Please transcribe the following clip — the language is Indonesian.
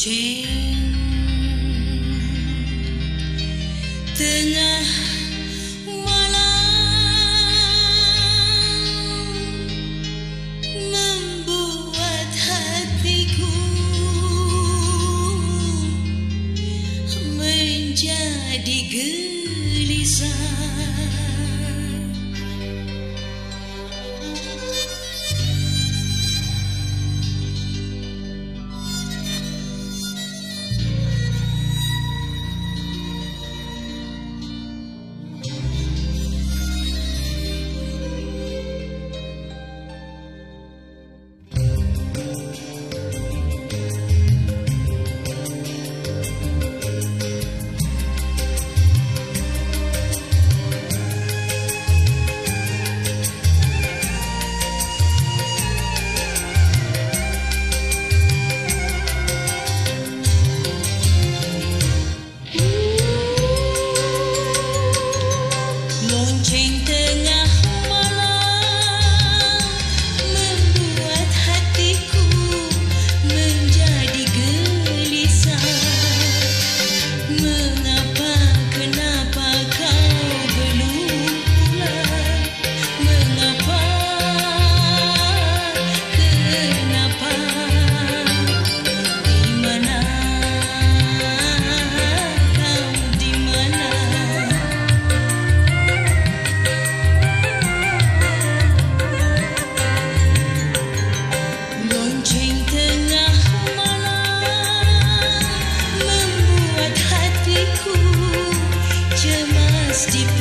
Lonceng Tengah стих